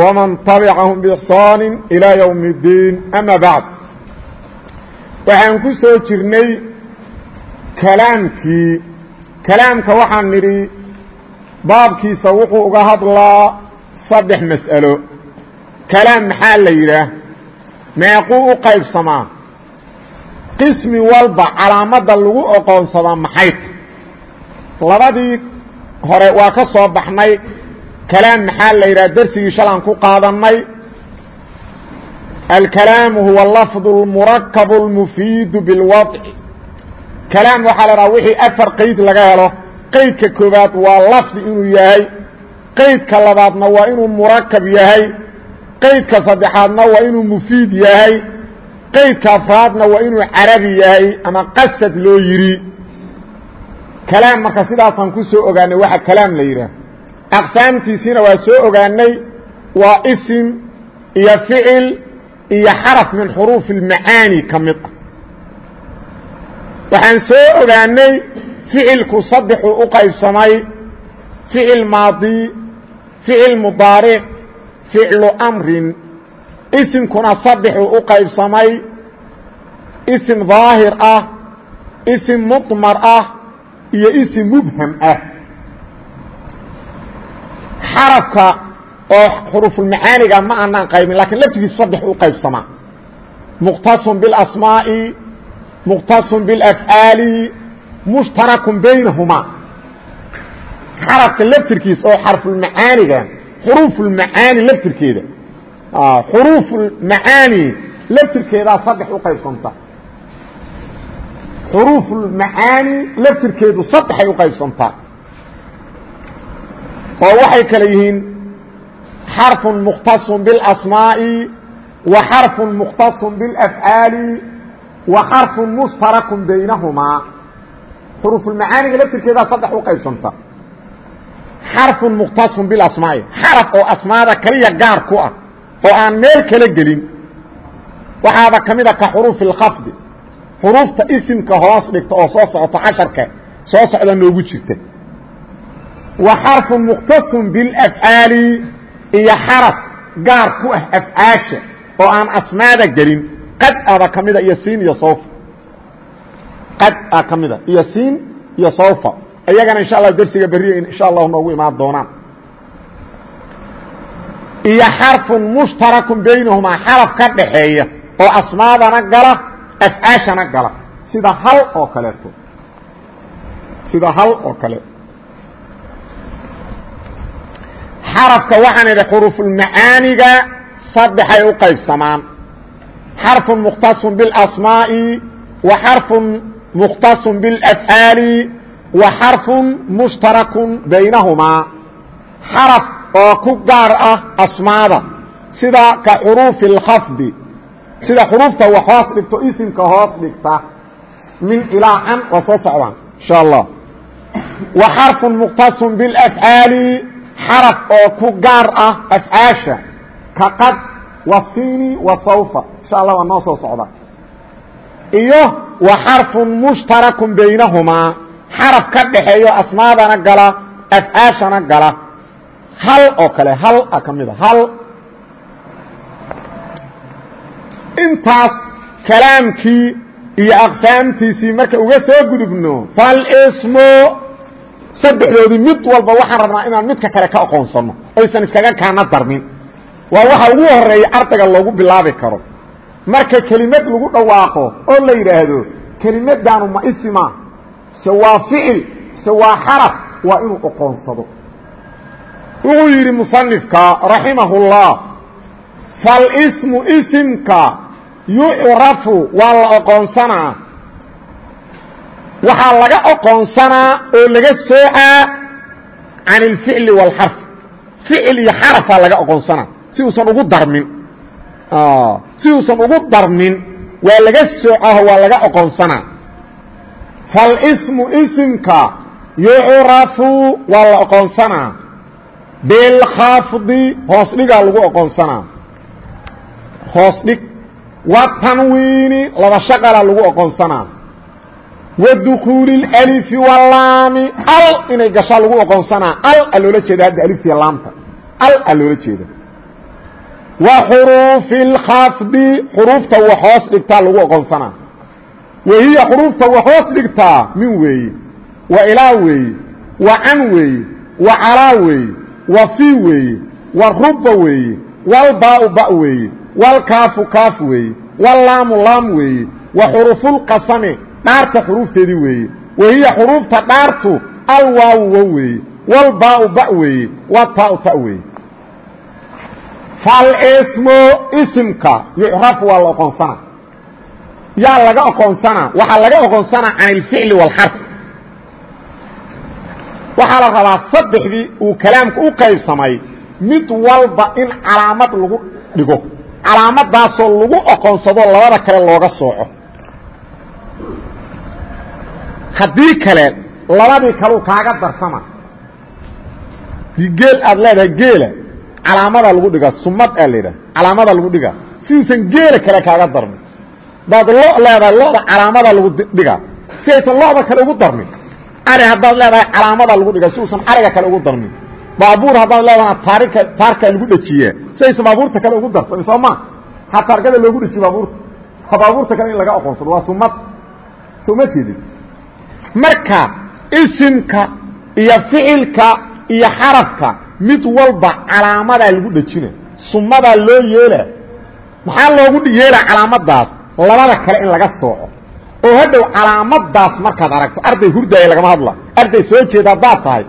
ومن طبعهم بإحsaan إilى yوم الdiin ama baعd waxaan ku soo jirnay kalaamkii kalaamka waxaan nidhi baabkiisa wuxuu uga hadlaa saddex mas'alo kalaam maxaa la yidhaah meequu u qaybsamaa qismi walba calaamadda lagu oqoonsadaa maxay labadii hore waa ka soo baxnay kalaam maxaa la yidhaha dersigii shalaan ku qaadanay alkalaamu huwa lafdu اlmurakab اlmufiidu bilwadci kalaam waxaa la dhaha wixii afar qeyd laga helo qeydka koobaad waa lafdi inuu yahay qeydka labaadna waa inuu murakab yahay qeydka saddexaadna waa inuu mufiid yahay qeydka afraadna waa inuu carabi yahay ama qasad loo yidhi kalaam marka sidaasaan ku soo ogaanay waxa kalaam la yidhaah aqsaamtiisiina waa soo ogaanay waa isim iyo ficil iyo xaraf min xuruufi اlmacaani ka mid. Ah waxaan soo ogaanay ficilku saddexuu u qaybsamay ficil maadi ficil mudaaric ficlu amrin. Isimkuna saddexuu u qaybsamay isim daahir ah isim mudmar ah iyo isim mubham ah xarafka oo xuruufulmacaaniga ma aanaan qaybin lakiin laftigiisu saddex u qaybsamaa. Muqtasun biاlasmaa'i muqtasun biاlafcaali mushtarakun baynahumaa xarafka laftirkiisa oo xarfulmacaaniga xuruufulmacaani laftirkeeda. Xuruufulmacaani laftirkeedaa saddex u qaybsanta. Xuruufulmacaani laftirkeedu saddexay u qaybsantaa oo waxay kale yihiin xarفu mukhtaص bاlasmaaءi wa xarفu mukhtaص bاlafcaali wa xarفu mushtarak baynahumaa xuruufulmacaaniga laftirkeedaa saddex u qaybsanta xarفu mukhtaص biاlasmaaءi xaraf oo asmaada kaliya gaar ku ah oo aan meel kala gelin waxaaba ka mida ka xuruufi اlkhafdi xuruufta isimka hoos dhigta oo soo socota casharka soo socda noogu jirta wa xarfu mukhtasun bilafcaali iyo xaraf gaar ku ah afcaasha oo aan asmaada gelin. Qad ada ka mida iyo siin iyo sawfa qad a ka mida iyo siin iyo sawfa. Iyagana insha allah dersiga beriya insha allahu noogu imaan doonaan. Iyo xarfun mushtarakun baynahumaa xaraf ka dhaxeeya oo asmaadana gala afcaashana gala. Sida hal oo kaleeto. Sida hal oo kale xarafka waxaan idhi xuruufulmacaaniga saddexay u qaybsamaan xarfun mukhtasun biاlasmaa'i wa xarfun mukhtasun biاlafcaali wa xarfun mushtarakun baynahumaa xaraf oo ku gaar ah asmaada sida ka xuruufi اlkhafdi sida xuruufta wax hoos dhigto isimka hoos dhigta min ilaa can waa soo socdaan insha allah wa xarfun mukhtasun biاlafcaali xaraf oo ku gaar ah afcaasha ka qad wasiini wa sawfa. Insha allah waa noo soo socda. Iyo wa xarfun mushtarakun baynahumaa xaraf ka dhaxeeyo asmaadana gala afcaashana gala. Hal oo kale hal a ka mida hal. Intaas kalaamkii iyo aqsaamtiisii marka uga soo gudubno falsmo saddexdoodii mid walba waxaan rabnaa inaan midka kale ka aqoonsano oysan iskaga kaana darmin waa waxa ugu horreeya ardayga loogu bilaabi karo. Marka kelimad lagu dhawaaqo oo la yidhaahdo kelimadaanu ma isima se waa ficil se waa xaraf waa inuu aqoonsado. Wuxuu yidhi musanifka raximahullah falsmu isimka yucrafu waa la aqoonsanaa waxaa laga oqoonsanaa oo laga soocaa can اlficli wاlxarf ficil iyo xarafaa laga oqoonsanaa. Si uusan ugu darmin. Si uusan ugu darmin waa laga soocaho waa laga oqonsanaa falsmu isimka yucrafu waa la oqonsanaa bilkhafdi hoos dhigaa lagu oqonsanaa hoos dhig. Watanwiini laba shaqala lagu oqonsanaa wadukhuuli اlalifi walaami al inay gashaa lagu oqonsanaa al a loola jeeda hadda aliftiiya laamta. Al a loola jeeda wa xuruufi اlkhafdi xuruufta wax hoos dhigtaa lagu oqonsanaa wahiya xuruufta wax hoos dhigtaa min weeye wa ilaa weeye wa can weeye wa calaa weeye wa fii weeye wa ruba weeye walbaau ba weeye walkaafu kaaf weeye walaamu laam weeye wa xuruufulqasame dhaarta xuruufteedii weeye. Wa xuruufta dhaartu alwaawu wa weeye walbaau ba weeye wataau ta weeye. Falsmo isimka yucrafu waa la oqoonsana yaa laga oqoonsanaa waxaa laga oqoonsanaa can ilficli wاlxarf waxaa la rabaa saddexdii uu kalaamka u qaybsamay mid walba in calaamad lagu dhigo calaamadaasoo lagu oqoonsado labada kale looga sooco haddii kale labadii kaleu kaaga darsama. Geel aad leedahay geela calaamadaa lagu dhigaa sumad aa laydhaha calaamadaa lagu dhigaa. Siduusan geela kale kaaga darmin daad lo leedahay loda calaamadaa lagu dhigaa. Si aysan loda kale ugu darmin ari haddaad leedahay calaamadaa lagu dhigaa si uusan ariga kale ugu darmin baabuur haddaad leedaha taarika taarkaa lagu dhejiyaa si aysan baabuurta kale ugu darsamin soo ma? Ha taarkada loogu dhejiye baabuurta. Ha baabuurta kale in laga oqoonsado waa sumad. Soo ma jeedin marka isimka iyo ficilka iyo xarafka mid walba calaamadaa lagu dhejina sumadaa loo yeela. Maxaa loogu yeela calaamadaas labada kale in laga sooco. Oo hadhow calaamadaas markaad aragto arday hurdaaya lagama hadla. Arday soo jeeda haddaad tahay.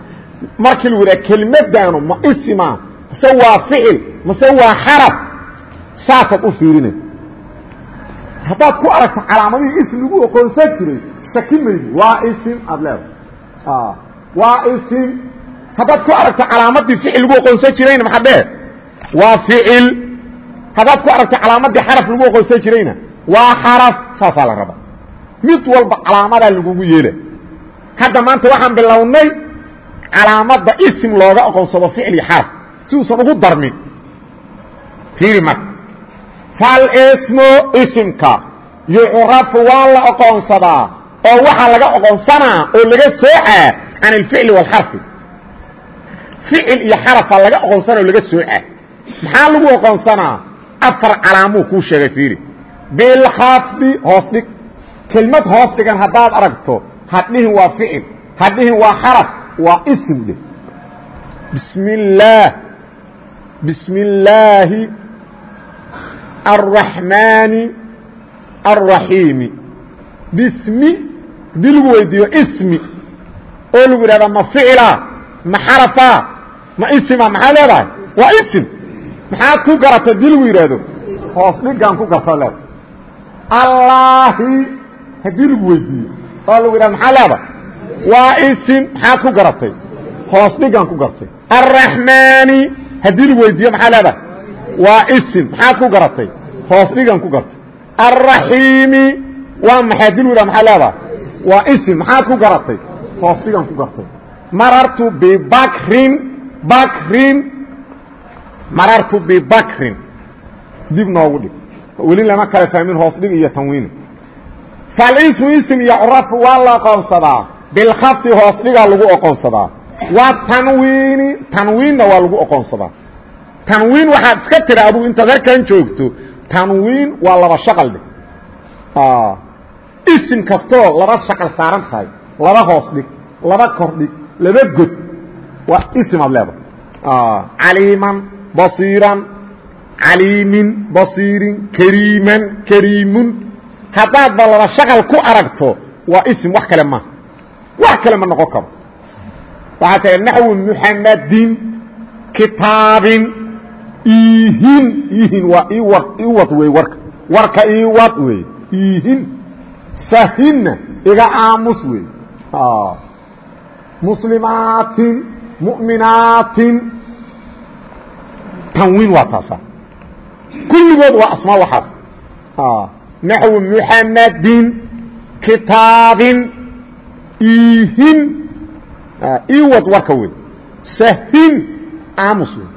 Markii lagu yidhaha kelmaddaanu ma isima mase waa ficil mase waa xaraf saasaad u fiirina haddaad ku aragto calaamadihii ism lagu oqoonsan jiray shaki maydi waa isim aad leedahay. Waa isim haddaad ku aragto calaamadii ficil lagu oqoonsan jirayna maxaa dheh waa ficil. Haddaad ku aragto calaamadii xaraf lagu oqoonsan jirayna waa xaraf. Saasaa la raba mid walba calaamadaa lagugu yeela. Hadda maanta waxaan bilownay calaamadda isim looga oqoonsado ficil iyo xaraf. Si uusan ugu darmin. Fiiri marka. Falsmo isimka. Yucrafu waa la oqoonsadaa oo waxaa laga oqoonsanaa oo laga soocaa can alficli wاlxarfi ficil iyo xarafa laga oqoonsana o laga soocaa maxaa lagu oqoonsanaa afar calaamuu kuu sheegay fiiri bilkhafdi hoos dhig kelmad hoos dhigan haddaad aragto hadhihin waa ficil hadhihin waa xaraf waa isim dheh bismi اllaah bismi اllaahi الraxmaani الraxiimi bismi haddii lagu weydiiyo ismi. Oo lagu yidhahda ma ficila ma xarafa ma isima maxaa leedahay? Waa isim. Maxaad ku garatay haddii lagu yidhaahdo hoos dhigaan ku garta leedahay allaahi haddii lagu weydiiyo. Oo lagu yidhahdo maxaa leedahay? Waa isim. Maxaad ku garatay? Hoos dhigaan ku gartay. Arraxmaani haddii lagu weydiiyo maxaa leedahay? Waa isim. Maxaad ku garatay? Hoos dhigaan ku gartay. Arraxiimi waa maxay? Hadii lagu yidhahdo maxaa leedahay waa isim. Maxaad ku garatay? Hoos dhigaan ku gartay marartu bibakrin bakrin. Marartu bibakrin. Dib noogu dhig. Weli lama kala fahmin hoos dhig iyo tanwiini falismu ism yucrafu waa la oqoonsadaa bilkhafdi hoos dhigaa lagu oqoonsadaa wa tanwiini tanwiinna waa lagu oqoonsadaa tanwiin waxaad iska tiri adugu intaad halkan joogto. Tanwiin waa laba shaqal dhig isim kastoo laba shaqal saaran tahay laba hoos dhig laba kor dhig laba god. Waa ism aad leedahay. Caliiman basiiran caliimin basiirin kariiman kariimun. Haddaadba laba shaqal ku aragto waa ism wax kale maaha wax kale ma noqon karo. Waxaa tahay naxwu muxamadin kitaabin iihin. Iihin waa iwad iwad wey warka. Warka iwad wey iihin sahinna iga aamus wey muslimaatin mu'minaatin. Tanwiin waa taasa. Kulligood waa asmaa waxaas naxwu muxamadin kitaabin ihin iwad warka wey sahin aamus wey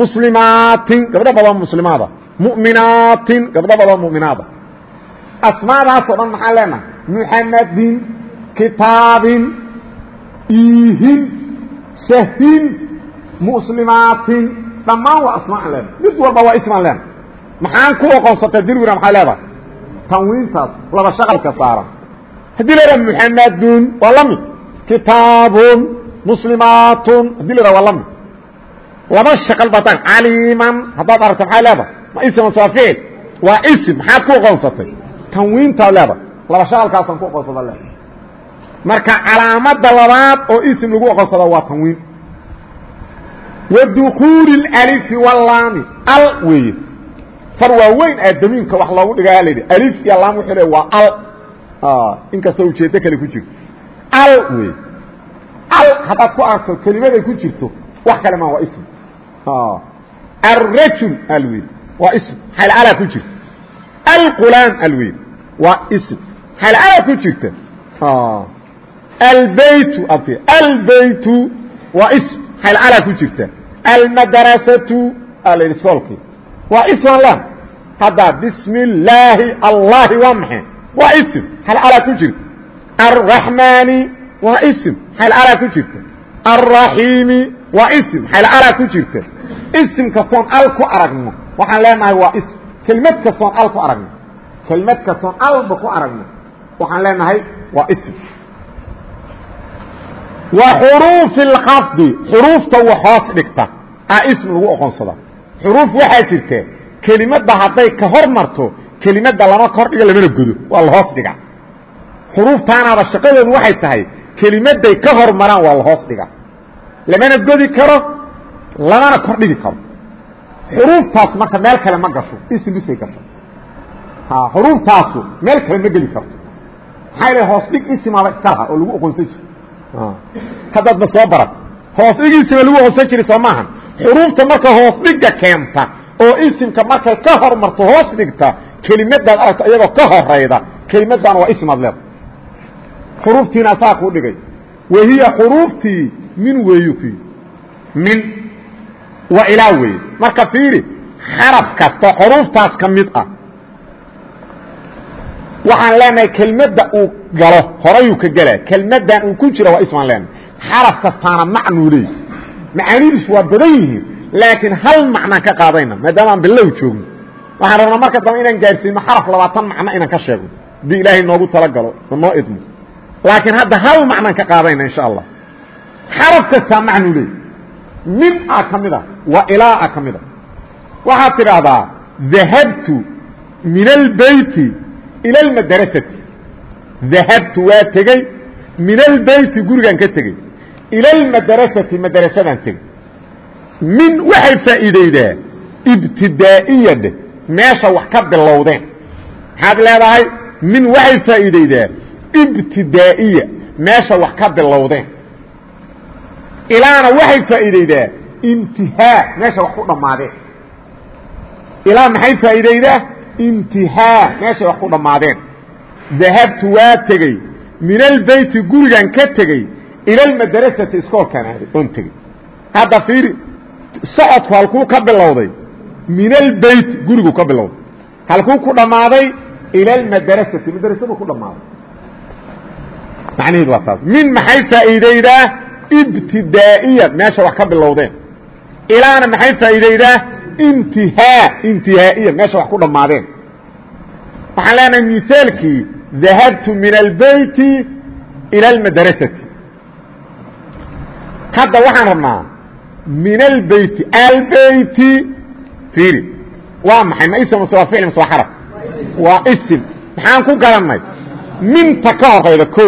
muslimaatin gabdho badan muslimaada. Mu'minaatin gabdho badan mu'minaada asmaadaasoo dhan maxaan leenahay muxamadin kitaabin ihin sahin muslimaatin. Dhammaan waa asmaan leenahay mid walba waa ismaan leenahay maxaan ku oqonsatay dirwina maxay leedahay tanwiintaas laba shaqalka saaran. Haddii la idhaha muxamadun waa la mid. Kitaabun muslimaatun haddii la idhaha waa la mid. Laba shaqal bataan caliiman haddaad aragto maxay leedahay ma isman waa ficil waa isim maxaad ku oqonsatay tanwiintaad leedahay laba shaqalkaasaan ku oqonsada leedahay marka calaamada labaad oo isim lagu oqonsada waa tanwiin. Wa dukuuli اlalifi walaami al weeye. Far waaweyn aadamiinka wax loogu dhigaa la yidhi alif iyo laam wuxuu le waa al. Inkastoo ujeeddo kale ku jirto. Al wey al haddaad ku aragto kelimaday ku jirto wax kale maa waa ism. Arrajul alweyn waa ism. Xalala ku jirta alqulaam alweyn waa ism. Xalala ku jirta? Albaytu abti albaytu waa ism. Xalala ku jirta? Almadrasatu iskoolkii waa isman lam hadda bismi illaahi allahi waa maxay? Waa ism. Hal alaa ku jirta? Arraxmaani waa ism. Hal alaa ku jirta? Arraxiimi waa ism. Hal alaa ku jirta? Ism kastoon al ku aragno. Waxaan leenahay waa ism. Kelmad kastoon al ku aragno kelmad kastoon alba ku aragno. Waxaan leenahay waa ism. Wa xuruufi اlkafdi xuruufta wax hoos dhigta a ism lagu oqonsadaa xuruuf waxaa jirta kelimadda hadday ka hor marto kelimadda lama kor dhigo lamana godo waa la hoos dhiga. Xuruuftaanaaba shaqadoodu waxay tahay kelimadday ka hor maraan waa la hoos dhiga. Lamana godi karo lamana kor dhigi karo. Xuruuftaas marka meel kale ma gasho ism bisay gasho xuruuftaasu meel kale ma geli karto. Maxaa yal hoos dhig isimaaba iska laha oo lagu oqonsan jiri haddaad ma soo baran hoos dhigiisima lagu oqonsan jiri soo maaha xuruufta marka hoos keenta oo isimka markay ka hor marto hoos dhigta kelimadaad aragto iyagoo ka horayda kelimaddan waa ismaad leeda xuruuftiina saa kuu dhigay. Wa hiya xuruuftii min weeyu ku min wa ilaa weeye marka fiiri xaraf kasta xuruuftaas ka mid ah waxaan leenahay kelmadda uu galo horayuu ka gelaa kelmaddan uu ku jira waa ismaan leenahay xaraf kastaana macnuu leey waa badan yihiin laakiin hal macnaan ka qaadayna maadaama bilow joogno waxaan rabnaa marka dambe inaan gaadhsiino xaraf labaatan macno inaan ka sheegno haddii ilaahay noogu talagalo ma noo idmo laakiin hadda hal macnaan ka qaadayna insha allah xaraf kastaa macnuu min a ka mid a wa ilaa a ka mid a waxaad tidhaahdaa dahabtu min albeyti ila almadrasati dahabtu waa tegey min albeyti gurigaan ka tegey ila almadrasati madrasadaan tegey min waxay faa'iideydaa ibtidaa'iya dheh meesha wax ka bilowdeen maxaad leedahay min waxay faa'iideydaa ibtidaa'iya meesha wax ka bilowdeen ilaana waxay faa'iideydaa intihaa meesha wax ku dhammaadeen ilaa maxay faa'iideydaa intihaa. Meeshay wax ku dhammaadeen. Dahabtu waa tegey. Min albeyti gurigan ka tegey. Ila almadrasati iskoolkaan aaday oon tegey. Hadda fiiri socodku halkuu ka bilowday. Min albeyt gurigu ka bilowday. Halkuu ku dhammaaday ila almadrasati madrasadu ku dhammaaday. Macnaheedu waa taas min maxay faa'iideydaa ibtidaa'iya. Meesha wax ka bilowdeen. Ilaana maxay faa'iideydaa intihaa intihaa'iya meesha wax ku dhammaadeen. Waxaan leenahay misaalkii dahabtu min albeyti ila almadrasati hadda waxaan rabnaa min albeyti albeyti fiiri waa maxay? Ma ism mase waa ficil mase waa xaraf. Waa isim. Maxaan ku garannay minta ka horayda ko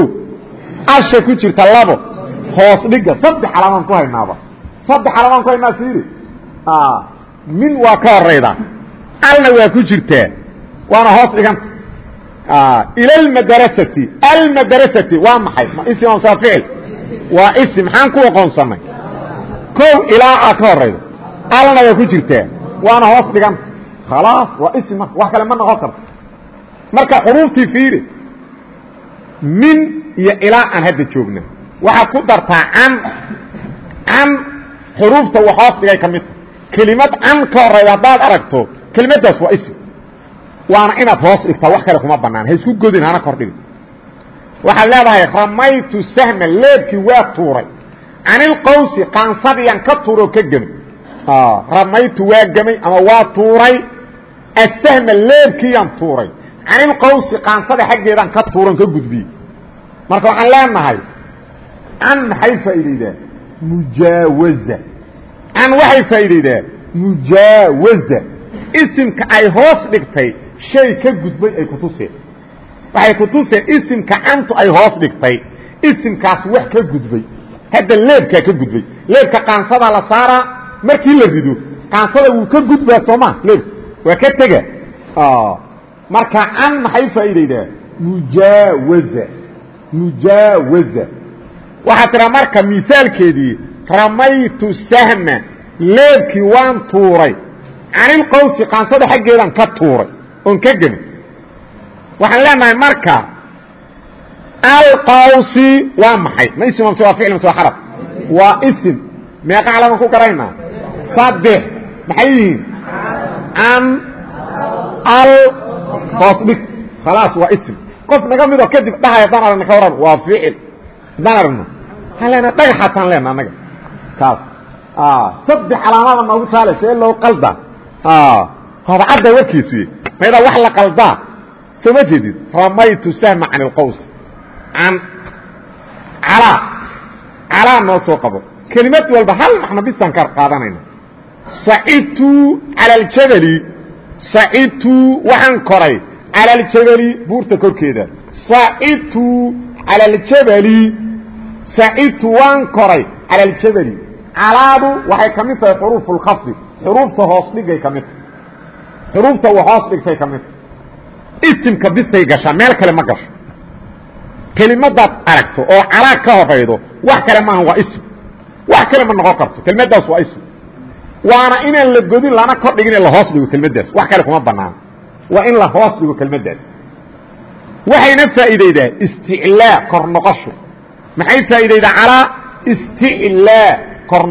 asha ku jirta labo hoos dhiga saddex calaamaan ku haynaaba. Saddex calaamaan ku haynaa fiiri min waa ka horayda alna waa ku jirtaa waana hoos dhiganta ila almadrasati almadrasati waa maxay? Ma mase waa ficil waa isim maxaan ku aqoonsanay? O ilaa a ka horayda alna waa ku jirtaa waana hoos dhiganta khalaas waa ism marka wax kale ma noqon karto. Marka xuruuftii fiiri min iyo ilaa aan hadda joogna waxaad ku dartaa can can xuruufta waxoos dhigay ka midta kelimad can ka horayda haddaad aragto kelimadaas waa ism. Waana inaad hoos dhigtaa wax kale kuma banaan ha isku godin hana kordhigin waxaad leedahay ramaytu sahma leebkii waa tuuray. Canilqawsi qaansadiyaan ka tuuroo ka gemay ramaytu waa gemay ama waa tuuray. Asahma leebkiiyaan tuuray. Canilqawsi qaansada xaggeedaan ka tuuran ka gudbiyey marka waxaan leenahay can maxay faa'iidaydaa mujaawaza can waxay faa'iidaydaa mujaawaza. Isimka ay hoos dhigtay shay ka gudbay ay kutuseen waxay kutuseen isimka cantu ay hoos dhigtay. Isimkaas wax ka gudbay. Hadda leebkaa ka gudbay. Leebka qaansadaa la saaraa markii la rido qaansada wuu ka gudbaa sooma leebka waa ka tega marka can maxay ramaytu sahma leebkii waan tuuray. Canilqawsi qaansada xaggeedaan ka tuuray oon ka gemi waxaan leenahay marka alqawsi waa maxay? Ma ism mse waa ficl mse waa xaraf. Waa ism meeqa calaman ku garaynaa saddex maxay yihiin? An al hoos dhig khalaas waa ism qof naga midoo kadib dhahay haddaan aragna ka waran waa ficil haddaan aragno. Waxaan leenahay dhagaxataan leena annaga kaas. Saddex calaamada noogu taale see loo qalda. Hodcadda warkiisuy maydaa wax la qaldaa soo ma jeedid? Ramaytu sahma can اlqaws can calaa calaa noo soo qabo. Kelimad walba hal macno bisaan ka qaadanayna. Sacidtu cala aljabali sacidtu waxaan koray cala aljabali buurta korkeeda. Sacidtu cala aljabali sacidtu waan koray cala aljabali calaadu waxay ka mid tahay xuruuf اlkhafdi xuruufta hoos dhigay ka mid. Tahay xuruufta uu hoos dhigtay ka mid. Isimka bisay gashaa meel kale ma gasho. Kelimadaad aragto oo calaa ka horaydo wax kale maaha waa ism. Wax kale ma noqon karto kelimadaas waa ism. Waana inaan la godin lana kor dhigin in la hoos dhigo kelmaddaas wax kale kuma banaano waa in la hoos dhigo kelmaddaas waxayna faa'iidaydaa isticlaa kor maxay faa'iidaydaa calaa isticlaa kor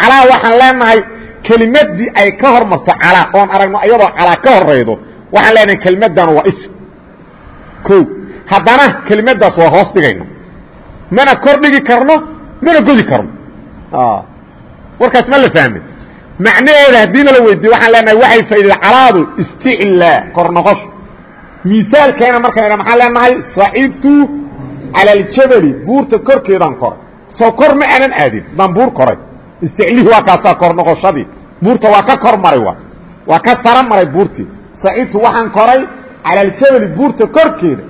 calaa waxaan leenahay kelimadii ay ka hor calaa oon aragno iyadoo calaa ka horaydo waxaan leenahay kelimaddan waa ism. O haddana kelimadaas waa hoos dhigayna mana kor dhigi karno mana godi karno. Warkaas ma la fahmay macnaheeda haddiina la weydiiye waxaan leenahay waxay faaidada calaadu isticlaa kor noqosho. Misaalkeena markaan leenahay sacidtu cala aljabali buurta korkeedaan koray soo ma aanan aadin. Daan buur koray. Isticlihi waa kaasaa kor noqoshadii. Buurta waa ka kor maray wa waa ka sara maray buurtii. Sacidtu waxaan koray cala buurta korkeeda.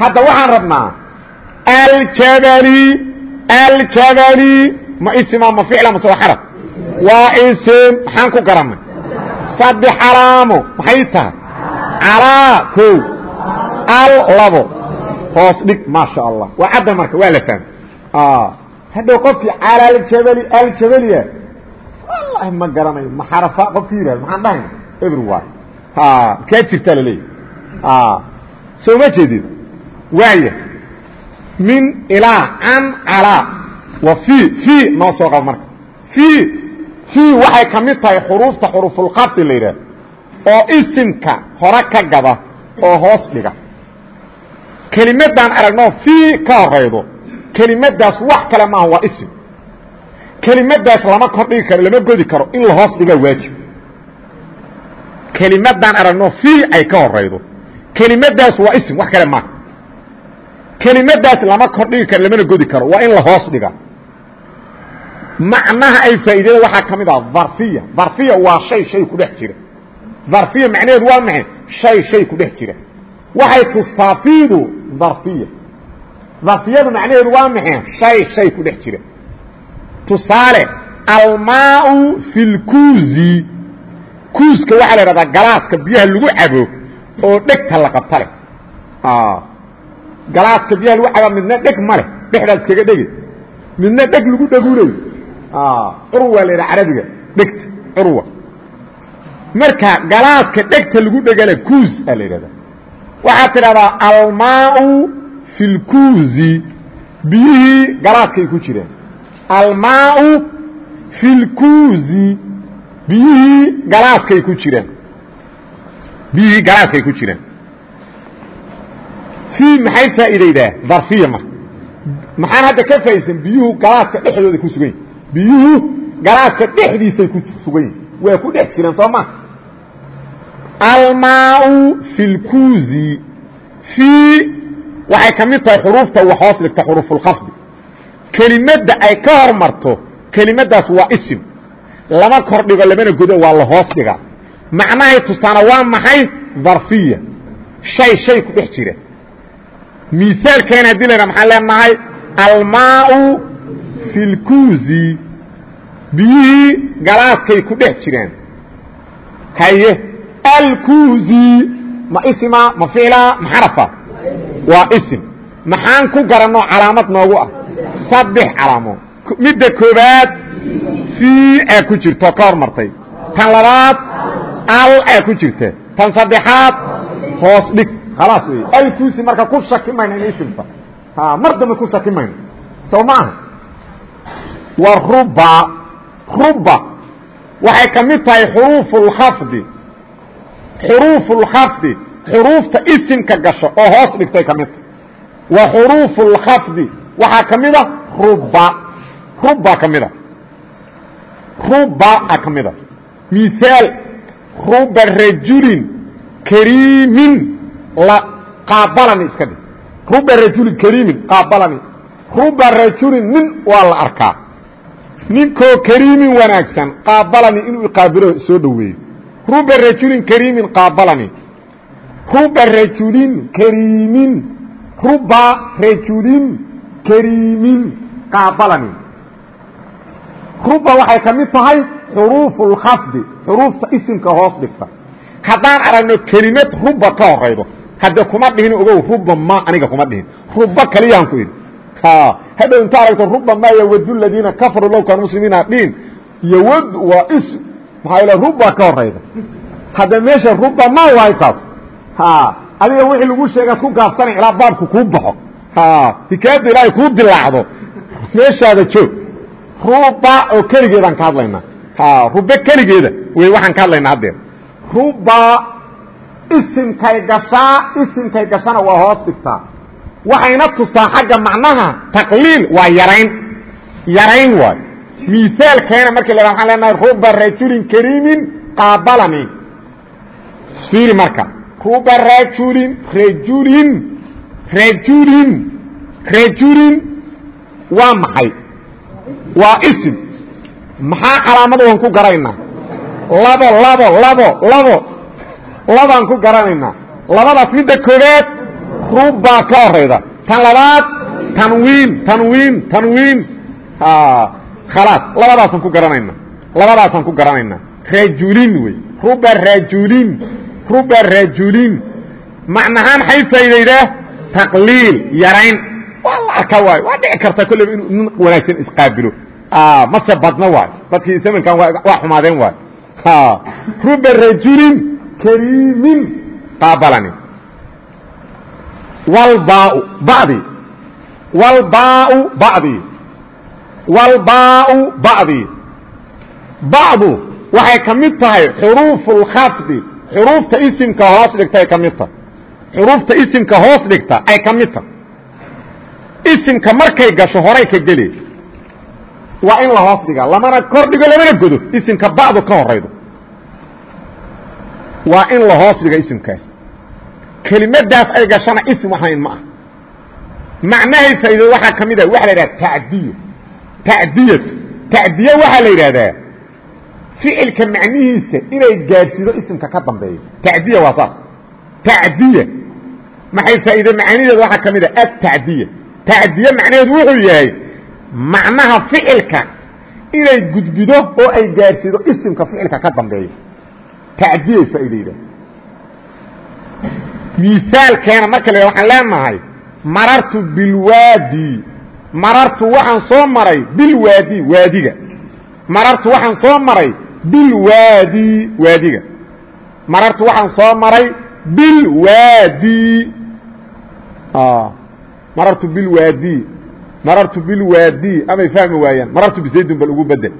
Hadda waxaan rabnaa aljabali aljabali ma isma ma ficla mase waa xaraf? Waa isim. Maxaan ku garannay. Saddex calaamo. Maxay tahay? Calaa kow al labo. Hoos dhig maasha allah. Waa cadda marka waa la fahmay hadhow qofkii cala aljabali aljabaliya wallahi ma garanayo ma xarafa qofki yihahdo maxaan dhahayna every kaa jirtaa laleeyahy soo ma jeedid waaya min ilaa can calaa wa fii fii noo soo qabo marka fii fii waxay ka mid tahay xuruufta xuruufulqabdi la yidhaah oo isimka hore ka gada oo hoos dhiga kelimadaan aragnoo fii ka horaydo kelimadaas wax kale maaha waa isim. Kelimadaas lama kordhigi karo lama godi karo in la hoos dhigaa waajib. Kelimadaan aragno fii ay ka horaydo kelimadaas waa ism wax kale maaha. Kelimadaas lama kordhigi karo lamana godi karo waa in la hoos dhiga. Macnaha ay faa'iidada waxaa ka mid ah dharfiya dharfiya waa shay shay ku dhex jira. Dharfiya macnaheedu waa maxay? Shay shay ku dhex jira. Waxay tustaafiidu dharfiya dharfiyadu macnaheedu waa maxay? Shay shay ku dhex jira. Tusaale almaau fi lkuuzi kuuska waxaa la idhahdaa galaaska biyaha lagu cabo oo dhegta la qabta leh. Galaaska biyaha lagu caba midna dheg ma leh. Dhexdaas kaga dhege midna dheg lagu dhaguulayo curwa la yidhaha carabiga. Dhegta curwa. Marka galaaska dhegta lagu dhegala kuus aa la yidhahdaa. Waxaad tidhahdaa almaau fi lkuuzi biyihii galaaskay ku jireen. Almaau fi lkuuzi biyihii galaaskay ku jireen. Biyihii galaaskay ku jireen. Fii maxay faa'iidaydaa? Darfiya marka. Maxaan hadda ka faa'idaysan biyuhu galaaska dhexdooda ku sugan yihiin biyuhu galaaska dhexdiisay ku sugan yihiin waa ku dhex jireen soo ma? Almaau fi lkuuzi fii waxay ka mid tahay xuruufta wax hoos dhigta xuruufulkhafdi kelimadda ay ka hor marto kelimadaas waa isim. Lama kor dhigo lamana godo waa la hoos dhigaa. Macnahay tustaana waa maxay? Darfiya shay shay ku dhex jira. Miaalkeena haddii la maxaan leenahay? Almaau fi biyihii galaaskay ku dhex jiraan. Haye alkuuzi ma isima ma ficla ma xarafa waa isim. Maxaan ku garanoo calaamad noogu ah? Saddex calaamood midda koobaad fii aa ku jirto ka hor martay. Tan labaad al aa ku jirta. Tan saddexaad hoos dhig. Khalaas wey alkuusi marka ku shaki mayno in isimta mar dambe ku shaki mayno soo maaha wa ruba. Ruba. Waxay ka mid tahay xuruufu اlkhafdi xuruufu اlkhafdi xuruufta isimka gasho oo hoos dhigtay ka mid. Wa xuruufu اlkhafdi waxaa ka mid a ruba ruba ka mida ruba a ka mida miaal ruba rajulin kariimin la qaabalani iska dhig. Ruba rajulin kariimin qaabalani. Ruba rajulin nin waa la arkaa. Ninkoo kariimin wanaagsan qaabalani inuu iqaabilo soo dhoweeyo ruba rajulin kariimin qaabalani ruba rajulin kariimin ruba rajulin kariimin qaabalani ruba waxay ka mid tahay xuruufu اlkhafdi xuruufta isimka hoos dhigta. Haddaan aragno kelimad ruba ka horaydo hadde kuma dhihin ogow ruba ma aniga kuma dhihin. Ruba kaliyaan ku idhi hadhow inta aragto ruba ma ywadu ladiina kafaruu low kaanu muslimiina dhiin ywad waa ism maxaa yl ruba ka horayda hadda meesha ruba ma waay taas adiga wixii lagu sheegaad ku gaabsana ilaa baabku kuu baxo. Hikaayadda ilaahay kuu dilaacdo meeshaada joog ruba oo keligeedaan ka hadlaynaa rube keligeeda wey waxaan ka hadlaynaa haddeer. Ruba isimkay gashaa isimkay gashana waa hoos dhigtaa. Waxayna tustaa xagga macnaha taqliil waa yarayn. Yarayn waay. Miaalkeena markii la waxaan leenahay ruba rajulin kariimin qaabalani fiiri marka ruba rajulin rajulin rajulin rajulin. Waa maxay? Waa isim. Maxaa calaamad waan ku garaynaa labo labo labo labo. Labaan ku garanaynaa. Labadaas midda koobaad rubbaa ka horayda tan labaad tanwiin tanwiin tanwiin khalaas. Labadaasaan ku garanaynaa. Labadaasaan ku garanaynaa. Rajulin wey. Ruba rajulin ruba rajulin. Macnahaan xay faa'idaydaa taqliil yarayn. Waa la arkaa waayo waa dhici karta kolleyba inuu nin wanaagsan isqaabilo. Mase badno waayo dadkii zamankan waa xumaadeen waayo ruba rajulin kariimin qaabalani. Walbaau badi. Walbaau badi. Walbaau badi. Bacdu waxay ka mid tahay xuruufu اlkhafdi xuruufta isimka hoos dhigta ay ka mid tahay. Xuruufta isimka hoos dhigta ay ka mid tahay. Isimka markay gasho horay ka gele waa in la hoos dhigaa lamana kor dhigo lamana godo isimka bacdu ka horaydo. Waa in la hoos dhiga isimkaas. Kelimadaas ay gashana ism waxayn ma ah. Macnahay faa'iidada waxaa ka mid ah waxa la yidhaha tacdiyo tacdiyatu tacdiye waxaa la yidhaahdaa ficilka macnihiisa inay gaadhsiido isimka ka dambeeyo. Tacdiya waa saas. Tacdiya. Maxay faa'iide macaanideeda waxaa ka mid ah atacdiya tacdiye macnaheedu wuxuu yahay macnaha ficilka inay gudbido oo ay gaadhsiido isimka ficilka ka dambeeyo. Tacdiyay faa'iideyda miaalkeena marka la waxaan leenahay marartu bilwaadi. Marartu waxaan soo maray bilwaadi waadiga. Marartu waxaan soo maray bilwaadi waadiga marartu waxaan soo maray bilwaadi marartu bilwaadi marartu bilwaadi amay fahmi waayaan marartu bizaydin bal ugu bedel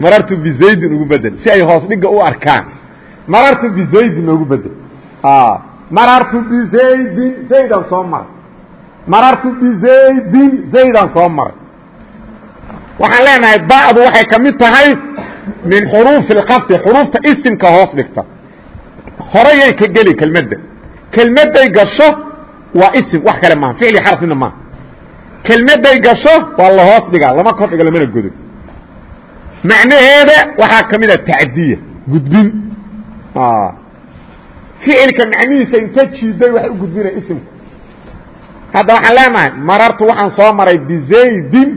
marartu bizaydin ugu bedel si ay hoos dhiga u arkaan marartu bizaydin noogu bedel marartu bizaydin zaydan soo maray marartu bizaydin zaydan soo maray waxaan leenahay ba'du waxay ka mid tahay min xuruufi اlkafdi xuruufta isimka hoos dhigta. Horeyay ka geli kelmadda. Kelmadday gasho waa isim wax kale maaha ficli xaraf midna maaha kelmadday gasho waa la hoos dhigaa lama kor dhiga lamana godo macnaheeda waxaa ka mid a tacdiya gudbin. Ficilka macnihiisa inta jiiday waxay u gudbinaya isimku. Hadda waxaan leenahay marartu waxaan soo maray bizaydin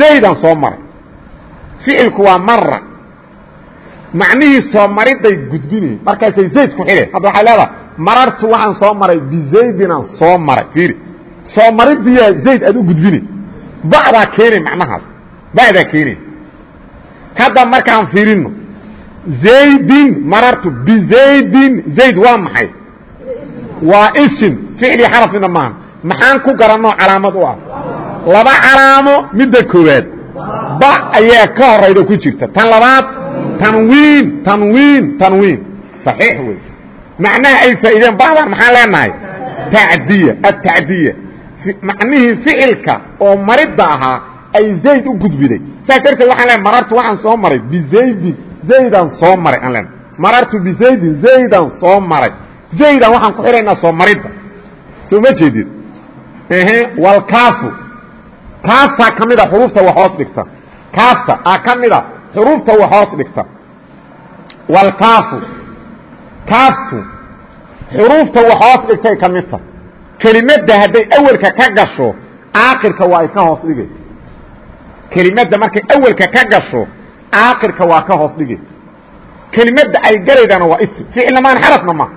zaydan soo maray ficilku waa mara macnihii soo mariday gudbinay markaasay zayd ku xidhe hadda waxay leedahay marartu waxaan soo maray bizaydinaan soo maray. Fiiri. Soo maridiyaa zayd aad u gudbinay ba'daa keenay macnahaas. Ba'daa keenay. Hadda markaan fiirino zaydin marartu bizaydin zayd waa maxay? Waa isim ficli xarafina maaha maxaan ku garanoo calaamad u ah? Laba calaamo midda koowaad ba ayaa ka horayda ku jirta. Tan labaad tanwiin tanwiin tanwiin صaxiix wey macnaha ay faa'iideen ba'dan maxaan leenahay? Tacdiya atacdiya macnihii ficilka oo maridda ahaa ay zayd u gudbiday. Saas darteed waxaan leeay marartu waxaan soo maray bizaydin zaydan soo maray aan leenahay. Marartu bizaydin zaydan soo maray. Zaydan waxaan ku xidhaynaa soo maridda. Soo ma jeedid walkaafu kaaftaa ka mida xuruufta wax hoos dhigta kaafta a ka mida xuruufta wax hoos dhigta. Walkaafu kaaftu xuruufta wax hoos dhigtay ka midta. Kelimadda hadday awelka ka gasho aakirka waa ay ka hoos dhigay kelimadda markay awelka ka gasho aakirka waa ka hoos dhigay kelimadda ay galaydana waa ism ficilnamaan xarafna maaha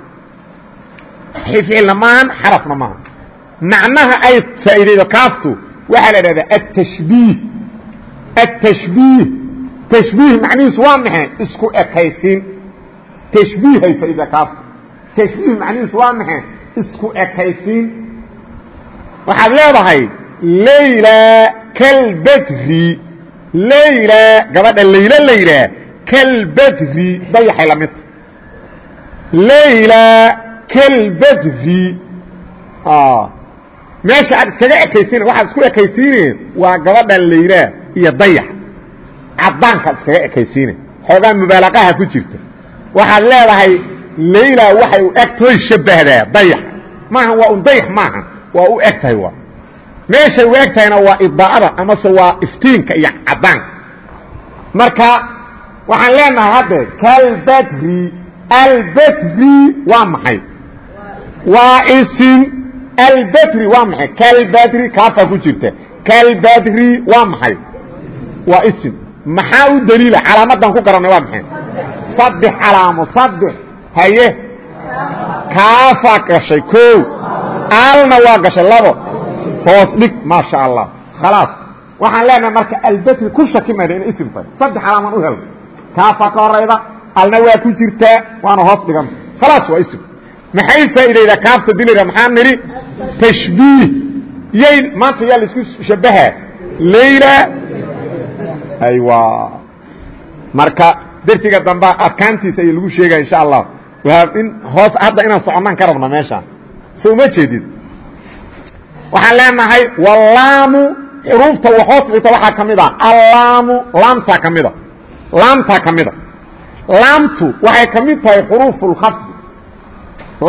ficilnamaan xarafna maaha macnaha ay faa'iidaydo kaaftu waxaa la idhahdaa atashbiih atashbiih tashbiih macnihiisu waa maxay isku ekaysiin tashbiihay faa'iida kaaftu tashbiih macnihiisu waa maxay isku ekaysiin waxaad leedahay layla kalbadri layla gabadha laylo la yidhaah kalbadri dayaxay la midta layla kalbadri meesha aad iskaga ekaysiina waxaad isku ekaysiineen waa gabadhan laylaah iyo dayax caddaankaad iskaga ekaysiine xoogaa mubaalaqaha ku jirta waxaad leedahay layla waxay u egtahoy shabbahdaa dayax. Maahan waa un dayax maahan. Waa u eg tahay waa. Meeshay u eg tahayna waa idaa'ada amase waa iftiinka iyo caddaanka. Marka waxaan leenahay hadde kalbadri albadri waa maxay? Waa isim albadri waa maxay? Kalbadri kaafaa ku jirta. Kalbadri waa maxay waa isim. Maxaa u daliila? Calaamadan ku garanay waa maxay? Saddex calaamo saddex haye. Kaafaa gashay? Ko alna waa gashay? Labo. Hoos dhig maasha allah khalaas. Waxaan leenahay marka albadri ku shaki mayda inay isim tahay. Saddex calaamaan u helna kaafaa ka horayda? Alna waa ku jirtaa waana hoos dhiganta khalaas waa isim. Maxay faa'iidaydaa kaafta dilayda maxaa nidhi? Tashbiih. Yay maanta yaa la isku shabahaa layla aywa marka dersiga damba arkaantiisa ay lagu sheegaya insha allah. In hoos hadda inaan soconnaan ka rabna meeshaan. So uma jeedid waxaan leenahay wallaamu xuruufta hoos dhigta waxaa ka mid a allaamu laamtaa ka mida laamtaa ka mida laamtu waxay ka mid tahay xuruufu اlkhafdi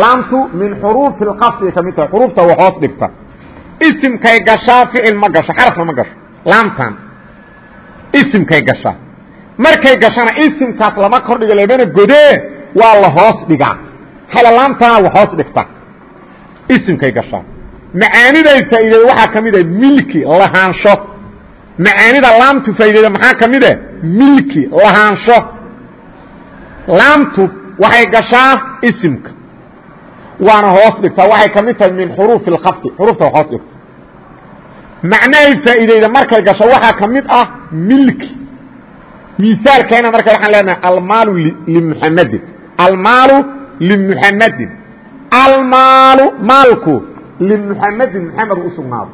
laamtu min xuruufi اlkhafdi ka mid tahay. Xuruufta hoos dhigta. Isimkay gashaa ficil ma gasho xarafna ma gasho. Laamtan isimkay gashaa markay gashana isimkaas lama kordhigo lamana godee waa la hoos dhigaa. Hala laamtana wax hoos dhigta. Isimkay gashaa macaaniday faa'iideeda waxaa ka mid a milki lahaansho macaanida laamtu faa'ideeda maxaa ka mid a milki lahaansho laamtu waxay gashaa isimka. Waana hoos dhigtaa. Waxay ka mid tahay min xuruufi اlkafdi xuruufta wax hoos dhigta macnahay faa'iideyda markay gasho waxaa ka mid ah milki misaalkeena marka waxaan leenahay almaalu limuxamadin almaalu limuxamadin almaalu maalku limuxamadin muxamed u sugnaado.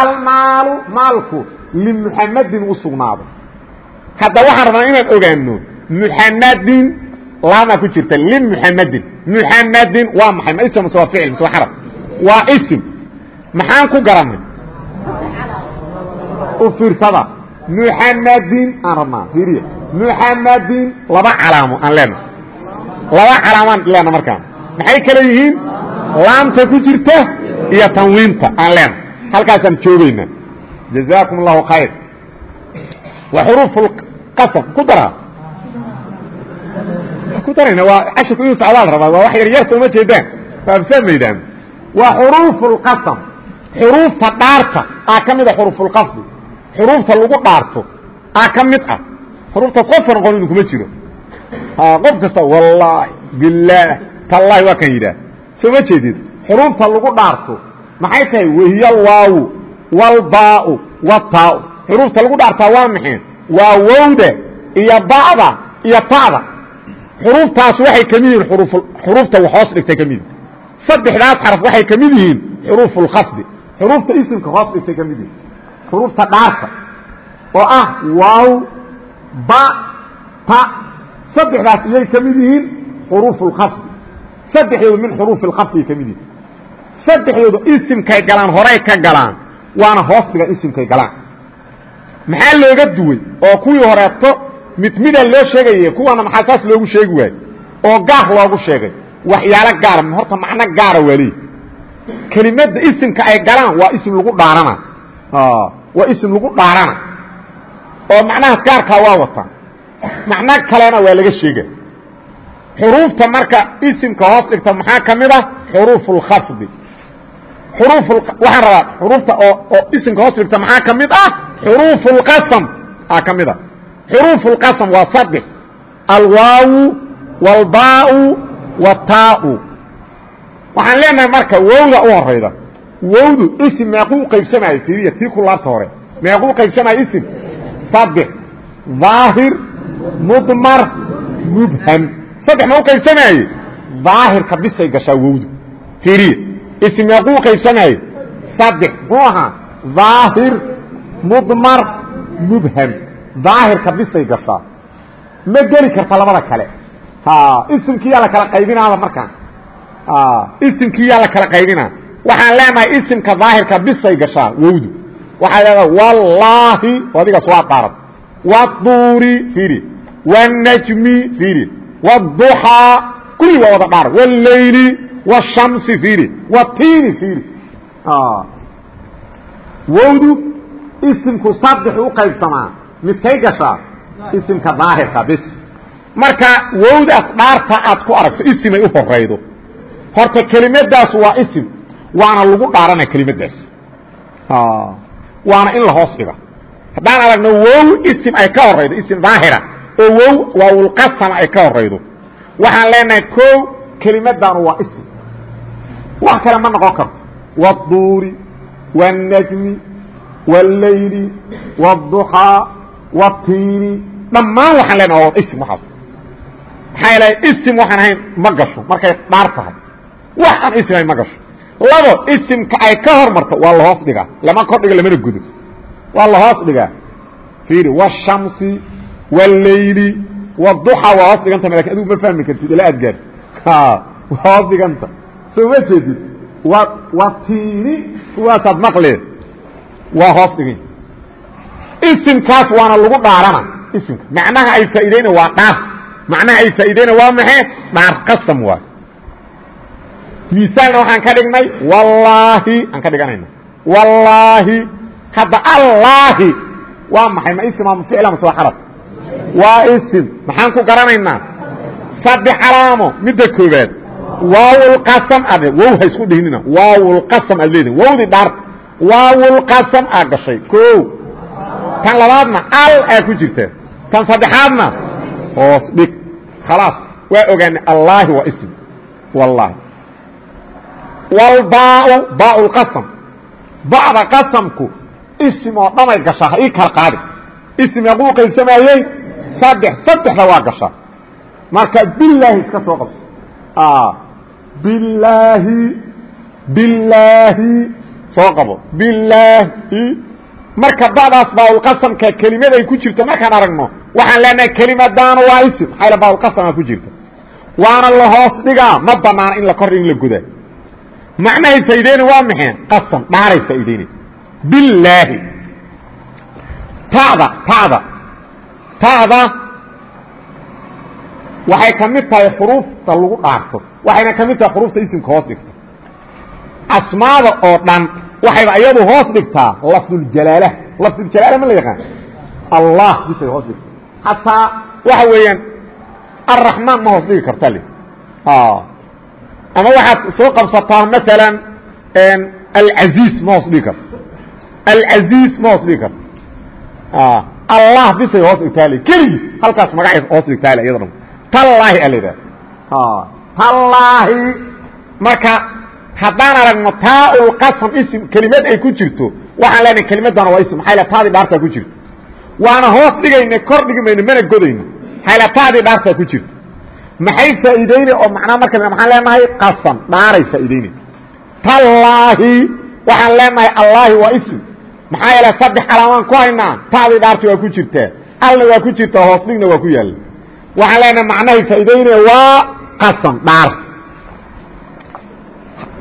Almaalu maalku limuxamadin u sugnaado. Hadda waxaan rabnaa inaan ogaano muxamadin laamaa ku jirta limuxamadin muxamadin waa maxay? Ma ism mase waa ficil mase waa xaraf waa ism maxaan ku garanay u fiirsada. Muxamadin aan rabnaa fiiriya muxamadin laba calaamo aan leenahay laba calaamaan leena markaan. Maxay kale yihiin? Laamta ku jirta iyo tanwiinta aan leena halkaasaan joogaynaa jazaakum اllahu khayr. Wa xuruuf qasam ku daraa ku darayna waa cashirku inuu socdaal rabaa waa wax yar yarta uma jeedaan. Waa xuruuf اlqasam xuruufta dhaarta. Aa ka mida xuruufulqasdi xuruufta lagu dhaarto aa ka mid ah. Xuruuftaas qofka noqon inu kuma jiro. Qof kasta wallaahi bilaah tallahi waa kan yidhaah soo jeedid xuruufta lagu dhaarto maxay tahay wahiy alwaawu walbaau wataau xuruufta lagu dhaartaa waa maxay? Waa wowda iyo ba'da iyo ta'da xuruuftaas waxay ka mid yihiin xuruufta wax hoos dhigtay ka mid saddexdaas xaraf waxay ka mid yihiin xuruuf اlkhasdi xuruufta isimka hoos dhigtay ka mid yihiin xuruufta dhaarta oo ah waaw ba ta saddexdaas iyay ka mid yihiin xuruuf اlkhasdi saddexdoodu min xuruuf اlkhasdiay ka mid yihiin. Saddexdoodu isimkay galaan horay ka galaan waana hoos dhiga isimkay galaan. Maxaa looga duway? Oo kuwii horeeto mid mida loo sheegaye kuwana maxaa saas loogu sheegi waaye oo gaar loogu sheegay. Waxyaalo gaara horta macno gaara waa leey kelimadda isimka ay galaan waa ism lagu dhaarana waa ism lagu dhaarana. oo macnahaas gaarkaa waa wata. macno kalena waa laga sheega. xuruufta marka isimka hoos dhigta maxaa ka mid ah? xuruufulkhafdi xuruuf waxaan rabaa xuruufta oo isimka hoos dhigta maxaa ka mid ah? xuruufulqasam aa ka mid ah. xuruufulqasam waa saddex. alwaawu walbaau wataau waxaan leenahay marka wowda u horayda wowdu isim meequu qaybsamaayo tiriya tii ku laabta hore. Meequu qaybsamaayo isim saddex daahir mudmar mubham. Saddex ma u qaybsamaaye daahirka bisay gashaa wowdu. Tiriya isim meequu qaybsamaaye saddex muxuu ahaa daahir mudmar mubham. Daahirka bisay gashaa. Ma geli karta labada kale. Isimkiyaa la kala qaybinaaba markaan. Isimkiyaa la kala qaybina waxaan leenahay isimka daahirka bisay gashaa wowdu waxay leedahay wallaahi adigaas waa qaarad. Watuuri fiiri. Wanajmi fiiri. Wduxaa kulli waa wada dhaar. Wاleyli wshamsi fiiri. Wtiini fiiri. Wowdu isimku sadexu u qaybsamaa. Midkay gashaa isimka daahirka bis. Marka wowdaas dhaarta aad ku aragto isimay u horaydo horta kelimadaas waa isim waana lagu dhaarana kelimadaas waana in la hoos dhiga haddaan aragno wow isim ay ka horaydo isim daahira oo wow waawulqasama ay ka horaydo waxaan leenahay ko kelimadaanu waa isim wax kale ma noqon karto wاduuri wاnnajmi wاleyli wاduxaa wاtiini dhammaan waxaan leenaha waa ism waaas maxaa yeelay isim waxaan ahayn ma gasho markay dhaar tahay wax aan ismayn ma gasho labo isimka ay ka hor marto waa lahoos dhigaa lama kordhiga lamana gudo waa lahoos dhigaa. Fiiri waashamsi waallayli waduxaa waa hoos dhiganta laakiin adigu ma fahmi kartid ila aad gaartid waa hoos dhiganta soo ma jeedid waa waa tiini kuwaasaad maqleen waa hoos dhigay. Isimkaas waana lagu dhaarana isimka. Macnaha ay faa'iidayna waa dhaar. Macnaha ay faa'iidayna waa maxee dhaar qasam waay misaalna waxaan ka dhignay wallaahi aan ka dhiganayna wallaahi hadda allaahi waa maxay ma isim ama ficil ama xaraf waa isim. Maxaan ku garanaynaa saddex calaamo midda koobaad waawulqasam aad wow ha isku dhihnina waawulqasam aad leedihin wowdii dhaarta waawulqasam aad gashay o tan labaadna al aa ku jirta tan saddexaadna hoos dhig khalaas waa ogaanay allaahi waa ism wallaahi wlbaau baa lqasam bacda qasamku ism oo dhanay gashaa ha ii kala qaadi ism meequu qaybsamaayey saddex saddexda waa gashaa marka bilaahi iska soo qabso bilaahi bilaahi soo qabo bilaahi marka badaas baaulqasamka kelimad ay ku jirto markaan aragno waxaan leenahay kelimadaanu waa isim maxayl baaulqasama ku jirta waana la hoos dhigaa ma banaana in la kor in la godaa macnahay faa'iideyna waa maxay? Qasam dhaaray faa'iideyna bilaahi ta'da ta'da ta'da waxay ka mid tahay xuruufta lagu dhaarto. Waxayna ka mid tahay xuruufta isimka hoos dhigta. Asmaada oo dhan waxayba iyadu hoos dhigtaa lafduljalaala lafduljalaala ma la yaqaan. Allah bisay hoos dhigta. Xataa waxa weeyaan arraxmaan ma hoos dhigi karta le ama waxaad soo qabsataa masalan alcaziiz ma hoos dhigi karto alcaziiz ma hoos dhigi karto allah bisay hoos dhigtaa le keligiis halkaas magacay hoos dhigtaa le iyada dhan tallaahi a la yidhaha tallaahi marka haddaan aragno taaulqasam ism kelimad ay ku jirto waxaan leenahay kelimadana waa ism maxaa taadii dhaartaa ku jirto? Waana hoos dhigayna kor dhigi mayno mana godayno maxaa taadii dhaartaa ku jirto maxay faa'iideyne oo macnaa marka maxaan leenahay qasam dhaaray faa'iideyne tallaahi waxaan leenahay allaahi waa ism. Maxaa yeele saddex calaamaan ku haynaa taadii dhaarta waa ku jirtaa alna waa ku jirtaa hoos dhigna waa ku yaalla waxaan leenahay macnahay faa'iideyne waa qasam dhaar.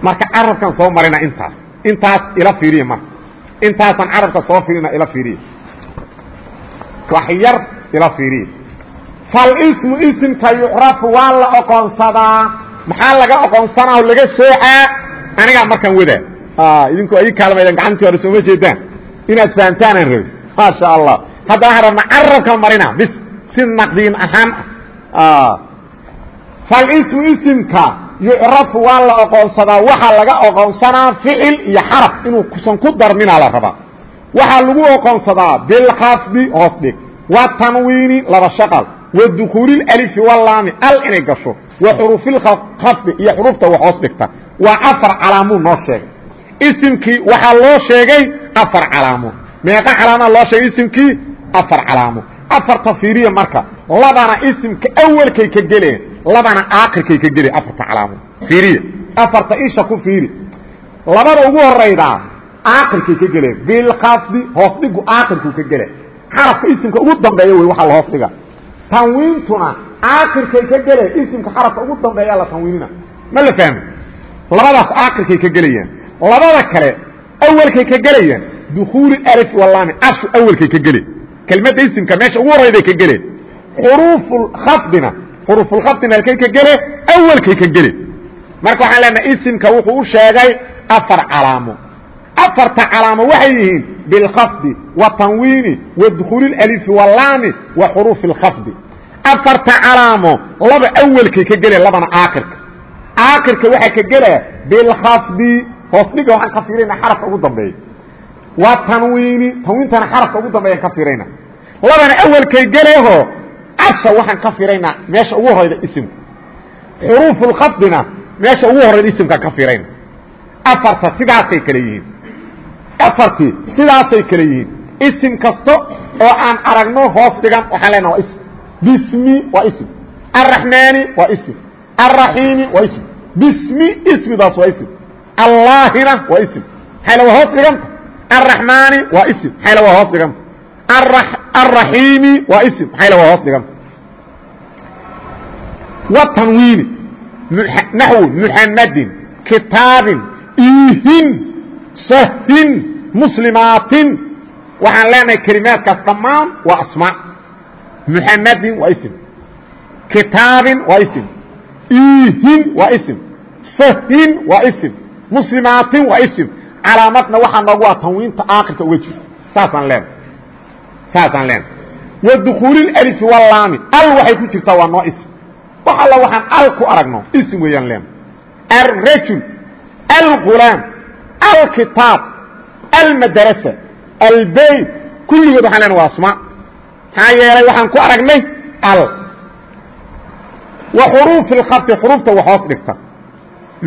Marka carabkan soo marina intaas intaas ila fiiriya marka. Intaasaan carabka soo fiirina ila fiiriya. Wax yar ila fiiriya falismu isimka yucrafu waa la oqoonsadaa maxaa laga oqoonsanaa o laga soocaa anigaa markaan wadaa idinku ay kaalmaydan gacantii hore sooma jeedaan. Inaad fahamtaanaan rabi maasha allah. Hadda waxaan rabnaa carabkan marina. Bis si naqdiin ahaan. Ah falismu isimka yucrafu waa la oqoonsadaa waxaa laga oqoonsanaa ficil iyo xaraf inuu kusan ku darminaa la rabaa. Waxaa lagu oqoonsadaa bilkhafdi hoos dhig watanwiini laba shaqal wadukuuli alifi walaami al inay gasho wa xuruufilkhafdi iyo xuruufta wax hoos dhigta. Waa afar calaamuu noo sheegay. Isimkii waxaa loo sheegay afar calaamo meeqa calaamaa loo sheegay isimkii afar calaamo afarta fiiriya marka labana isimka awelkay ka geleen labana aakirkay ka geleen afarta calaamo fiiriya. Afarta isha ku fiiri. Labada ugu horaydaa aakirkay ka geleen bilkafdi hoos dhigu aakirkuu ka gele xarafka isimka ugu dambeeya wey waxaa la hoos tanwiintuna aakirkay ka gele isimka xarafka ugu dambeeya la tanwiinina. Ma la fahmo labadaas aakirkay ka gelayaan. Labada kale awelkay ka gelayaan. Dukuuli alf walaami ashu awelkay ka gele kelmadda isimka meesha ugu horayday ka gele xuruufulkhafdina xuruufulkhafdina halkay ka gele awelkay ka gele marka waxaan leenahay isimka wuxuu u sheegay afar calaamo. Afarta calaamo waxay yihiin bilkhafdi watanwiini wadukuuli alifi walaami wa xuruufi اlkhafdi afarta calaamo laba awelkay ka gele labana aakirka aakirka waxaa ka gelaya bilkhafdi hoos dhiga waxaan ka fiirayna xarafka ugu dambeeya waa tanwiini tanwiintana xarafka ugu dambeeyaan ka firayna labana awelkay geleeho casha waxaan ka firaynaa meesha ugu horayda isimka xuruufulkhafdina meesha ugu horayda isimkaan ka firayna afarta sidaasay kale yihiin afartii sidaasay kale yihiin. Isim kasta oo aan aragno hoos dhigan waxaan leenaha waa ism bismi waa ism arraxmaani waa ism arraxiimi waa ism bismi ismidaas waa ism allaahina waa ism xayla waa hoos dhiganta arraxmaani waa ism xayla waa hoos dhiganta arraxiimi waa ism xayla waa hoos dhiganta watanwiini naxwi muxamadin kitaabin ihin sahin muslimaatin. Waxaan leenahay kelimaadkaas dhammaan waa asmaa muxamadin waa ism kitaabin waa ism iihin waa ism sahin waa ism muslimaatin waa ism calaamadna waxaa noogu waa tanwiinta aakhirka uga jirto saasaan leenahay. Saasaan leenahay. Wadukuuli alif walaami al waxay ku jirtaa waa noo ism wax alla waxaan al ku aragno. Ism weeyaan leenahay. Arajul alghulaam alkitaab almadrasa albeyt kulligood waxaan leena waa asmaa. Maxaa yeelay waxaan ku aragnay al. Wa xuruufi اlkhabti xuruufta wax hoos dhigta.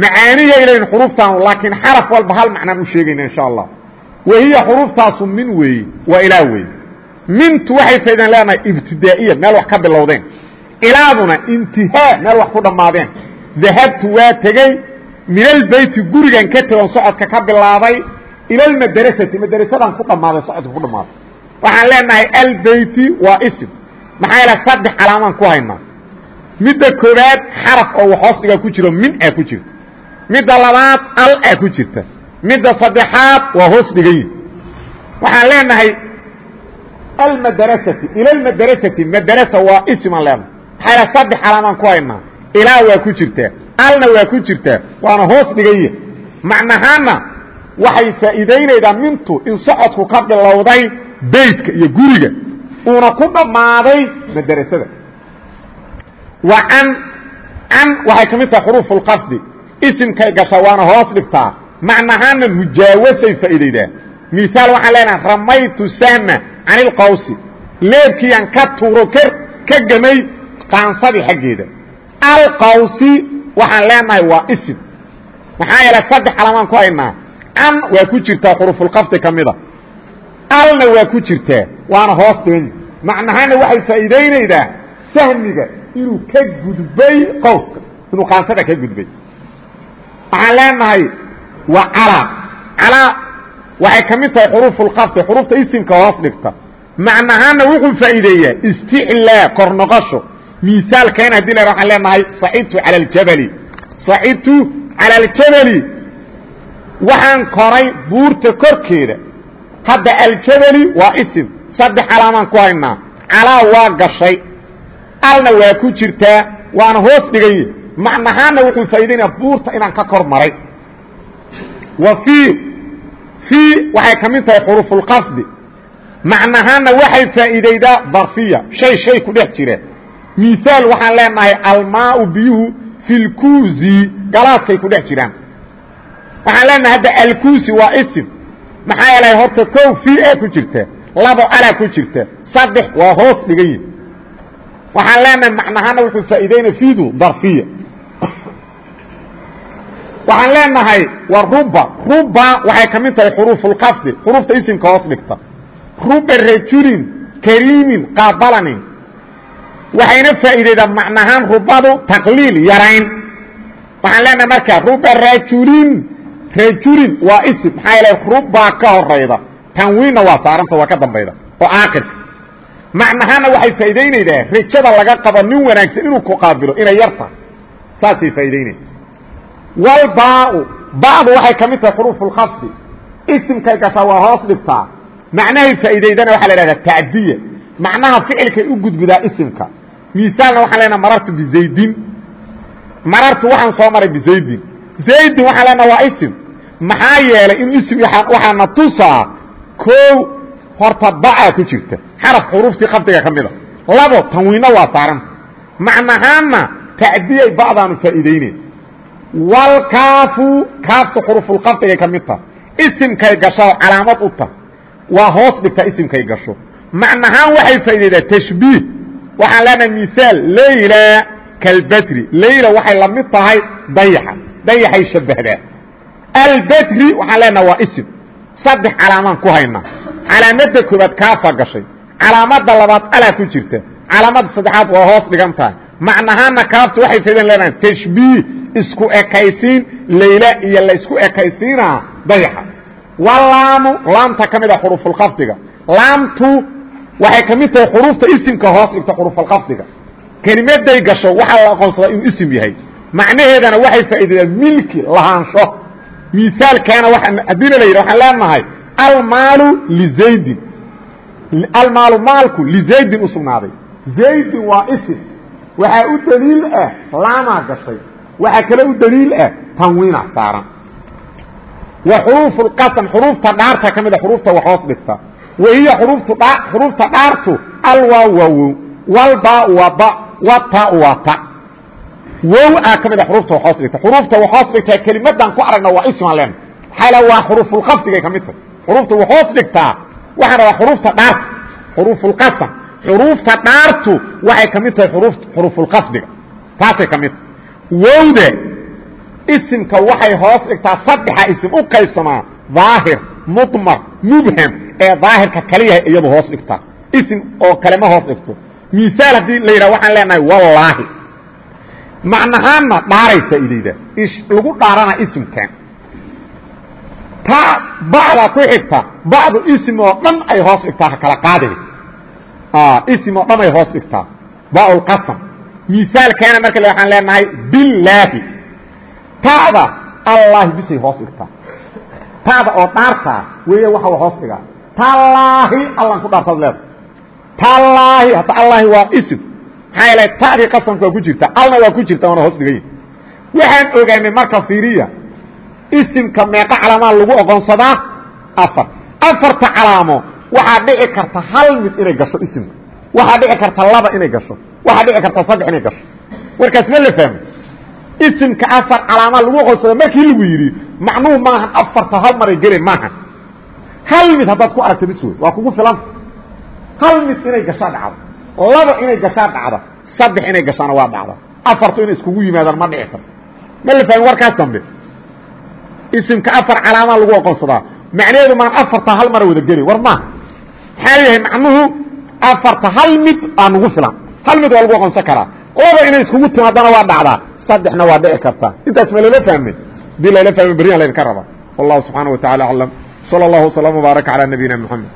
Macaaniyay leeyihiin xuruuftaanu laakiin xaraf walba hal macnaan u sheegayna insha allah. Wa hiya xuruuftaasu min weeye waa ilaa weeye mintu waxay faydaan leenahay ibtidaa'iya meel wax ka bilowdeen. Ilaaduna intihaa meel wax ku dhammaadeen. Dahabtu waa tegey min albeyti gurigan ka tegon socodka ka bilaabay ila almadrasati madrasadan ku dhammaaday socodka ku dhammaaday. Waxaan leenahay albeyti waa ism. Maxaa yaele saddex calaamaan ku haynaa midda koobaad xaraf oo waxhoos dhigaa ku jiro min a ku jirta. Midda labaad al a ku jirta. Midda saddexaad waa hoos dhigayi waxaan leenahay almadrasati ila almadrasati madrasa waa ismaan leenahay. Maxaa yaele saddex calaamaan ku haynaa ilaa waa ku jirtaa alna waa ku jirtaa waana hoos dhigaya macnahaana waxay faa'iidaynaydaa mintu in socodku ka bilowday beytka iyo guriga uuna ku dhammaaday madrasada. Wa an an waxay ka mid tahay xuruufu lqasdi isimkay gashaa waana hoos dhigtaa macnahaana mujaawasay faa'iidaydaa miaal waxaan leenahay ramaytu sahma can ilqawsi leebkiiaan ka tuuro ka gemay qaansadii xaggeeda alqawsi waxaan leenahay waa isim maxaa yeele saddex calamaan ku haynaa an waa ku jirtaa xurufulqafdi ka mida. Alna waa ku jirtaa waana hoos dhigan macnahana waxay faa'iidaynaydaa sahmiga inuu ka gudbay qawska inuu qaansada ka gudbay. Waxaan leenahay waa calaa calaa waxay ka mid tahay xuruufulqafdi xuruufta isimka hoos dhigta. Macnahaana wuxuu faa'iideeyaa isticlaa kor miaalkeena haddii la waxaan leenahay sacidtu cala aljabali. Sacidtu cala aljabali. Waxaan koray buurta korkeeda. Hadda aljabali waa isim. Saddex calaamaan ku haynaa. Calaa waa gashay. Alna waa ku jirtaa. Waana hoos dhiganye macnahaana wuxuu faa'idaynaya buurta inaan ka kor maray. Wa fii fii waxay ka mid tahay xurufulqafdi macnahaana waxay faa'iidaydaa darfiya. Shay shay ku dhex jira miaal waxaan leenahay almaau biyuhu fi lkuusi galaaskay ku dhex jiraan. Waxaan leenahay hadda alkuusi waa isim. Maxaa yeelay horta kow fi a ku jirta labo alaa ku jirta saddex waa hoos dhigan yihi waxaan leenahay macnahaana wuxuu faa'iideynaya fidu darfiya. Waxaan leenahay wa ruba ruba waxay ka mid tahay xuruufulqafdi xuruufta isimka hoos dhigta. Ruba rajulin kariimin qaabalanin waxayna faa'iidaydaa macnahaan rubadu taqliil yarayn waxaan leenahay markaa ruba rajulin rajulin waa isim maxaa yeele rubaa ka horayda tanwiinna waa saaranta waa ka dambayda oo aakirka macnahaana waxay faa'iidaynaydaa rajada laga qabo nin wanaagsan inuu ku qaabilo inay yar saasay faa'idaynaya walbaau ba'du waxay ka mid tahay xuruufulkhafdi isimkay gashaa waa hoos dhigtaa macnahay faa'iidaydana waxaa la ihahdaa tacdiya macnaha ficilkay u gudgudaa isimka miaalna waxaan leenaha marartu bizaydin. Marartu waxaan soo maray bizaydin. Zaydin waxaan leenaha waa isim. Maxaa yeelay inuu ism waxaana tusaa koow horta bacaa ku jirta. Xaraf xuruuftii khafdiga ka mida labo tanwiinna waa saaranta macnahaanna tacdiyay bacdaanu faa'iidayneyn walkaafu kaafta xurufulkhafdigay ka mid taha isimkay gasho calaamad u tah waa hoos dhigtaa isimkay gasho. Macnahaan waxay faa'iidaydaa tashbiih waxaan leenahay miaal layla kalbatri. Layla waxay la mid tahay dayaxa. Dayaxay shabbahdaa albetri waxaan leenaha waa isim. Saddex calaamaan ku haynaa calaamadda koobaad kaafaa gashay. Calaamadda labaad alaa ku jirta. Calaamadda saddexaad waa hoos dhigan tahay. Macnahaana kaaftu waxay faydan leenahay tashbiih isku ekaysiin layla iyo la isku ekaysiinaa dayaxa. Walaamu laamta ka mid a xurufulkhafdiga laamtu waxay ka mid tahay xuruufta isimka hoos dhigta xurufalkhafdiga kelimaday gasho waxaa la aqoonsadaa inuu isim yahay. Macnaheedana waxay faa'iidaydaa milki lahaansho. Miaalkaana haddiina la yidha waxaan leenahay almaalu lizaydin almaalu maalku lizaydin u sugnaaday. Zaydin waa isim. Waxaa u daliil ah laamaa gashay. Waxaa kale u daliil ah tanwiina saaran. Wa xuruufu lqasam xuruufta dhaarta ka mid a xuruufta wax hoos dhigta wahiya xuruufta dhaartu alwaa waa wow walbaa waa ba wata waa ta. Wow a ka mid a xuruufta wax hoos dhigta. Xuruufta hoos dhigtaa kelimadan ku aragna waa isman len maxaa waa xuruufulkhafdigay ka mid tahay. Xuruufta hoos dhigtaa waxaan rabaa xuruufta dhaarta xuruufulqasam xuruufta dhaartu waxay ka mid tahay xuruufulkhafdiga taasay ka mid tahay. Wowda isimka waxay hoos dhigtaa saddexa isim u qaybsamaa. Daahir mudmar mubham ee daahirka kaliyahay iyadu hoos dhigtaa isim oo kale ma hoos dhigto. Miaal haddii la yidhah waxaan leenahay wallaahi. Macnahaanna dhaaray faa'iidayda lagu dhaarana isimkan. Taa bacda ku xigta bacdu ism oo dhan ay hoos dhigtaa ha kala qaadin. Ism oo dhan ay hoos dhigtaa baaulqasam miaalkaana marka waxaan leenahay bilaahi ta'da allaahi bisay hoos dhigtaa ta'da oo dhaartaa weeye waxa la hoos dhigaa tallaahi allan ku dhaartaad leeda tallaahi hadda allaahi waa ism. Maxaa yeele ta'dii qasamka waa ku jirta alna waa ku jirta waana hoos dhigan waxaan ogaanay marka fiiriya isimka meeqa calaamaa lagu oqoonsadaa afar. Afarta calaamo waxaa dhici karta hal mid inay gasho isimka waxaa dhici karta laba inay gasho. Waxaa dhici karta saddex inay gasho. Warkaas ma la fahmo isimka afar calaamaa lagu oqoonsada markii lagu yidhi macnuhu maahan afarta hal maray geleen maaha hal mid haddaad ku aragta bis wey waa kugu filanta hal mid inay gashaa dhacdo laba inay gashaa dhacda saddex inay gashaana waa dhacda afartu inay iskugu yimaadaan ma dhici karto. Ma la fahmi warkaas dambe? Isimka afar calaamaa lagu oqonsadaa macnaheedu maan afarta hal mara wada geli war maaha maxaa yahay macnuhu afarta hal mid aa nagu filan. Hal mid waa lagu oqonsan karaa. Laba inay iskugu timaadana waa dhacdaa. Saddexna waa dhici kartaa. Intaas ma lala fahme haddii lala fahme beryan laydinka raba. Wallahu subxaana wa tacala aclam sal allahu wasalam wbaarak calaa nabiyina mxamed